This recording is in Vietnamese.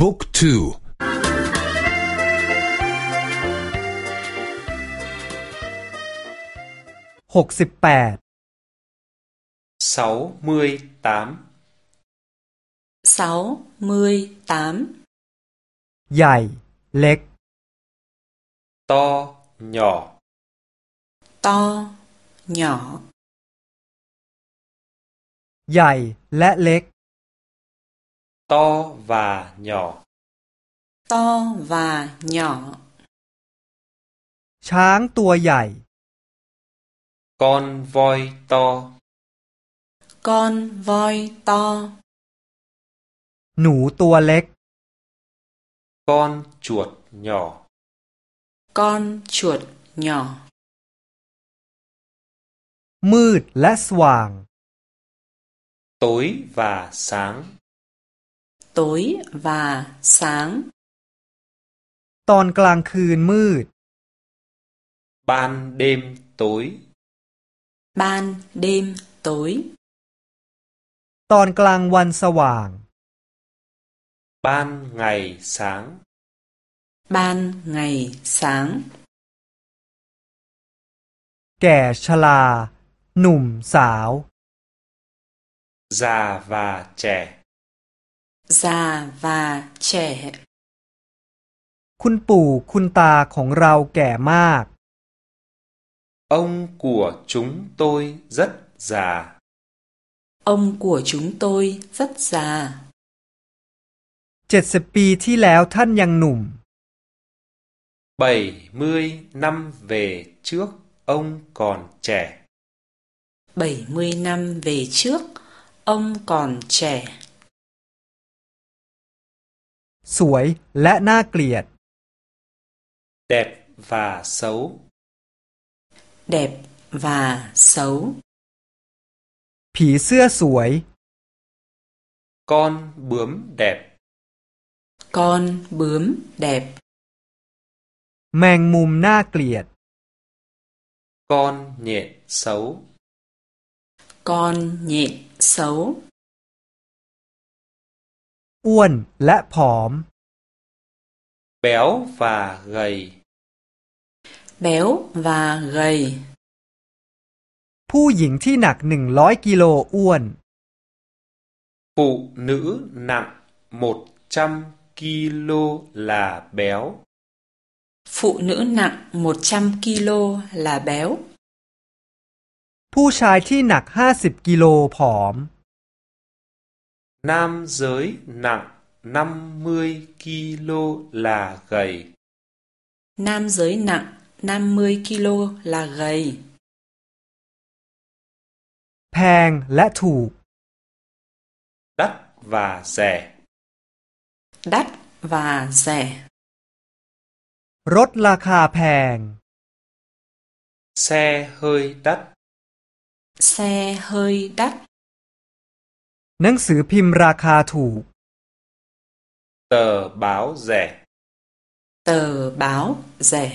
บุ๊กทูหกสิบแปด sáu mươi tám sáu mươi tám ใหญ่ เล็ก to nhỏ to nhỏ ใหญ่และเล็ก to và nhỏ to và nhỏ ช้างตัวใหญ่ con voi to con voi to หนูตัวเล็ก con chuột nhỏ con chuột nhỏ มืดและสว่าง tối và sáng tối và sáng ตอนกลางคืนมืด ban đêm tối ban đêm tối ตอนกลางวันสว่าง ban ngày sáng ban ngày sáng แก่ชรา หนุ่มสาว già và trẻ già và trẻ คุณปู่คุณตาของเราแก่มาก ông của chúng tôi rất già ông của chúng tôi rất già เจ็ดสิบปีที่แล้วท่านยังหนุ่ม bảy mươi năm về trước ông còn trẻ 70 năm về trước ông còn trẻ สวยและน่าเกลียด đẹp và xấu đẹp và xấu ผีเสื้อสวย con bướm đẹp con bướm đẹp แมงมุมน่าเกลียด con nhện xấu con nhện xấu อ้วนและผอม béo và gầy béo và gầy ผู้หญิงที่หนักหนึ่งร้อยกิโลอ้วน phụ nữ nặng một trăm kg là béo phụ nữ nặng 100 kg là béo ผู้ชายที่หนักห้าสิบกิโลผอม nam giới nặng 50 kg là gầy nam giới nặng 50 kg là gầy แพงและถูก đắt và rẻ đắt và rẻ รถราคาแพง xe hơi đắt xe hơi đắt หนังสือพิมพ์ราคาถูก tờ báo rẻ tờ báo rẻ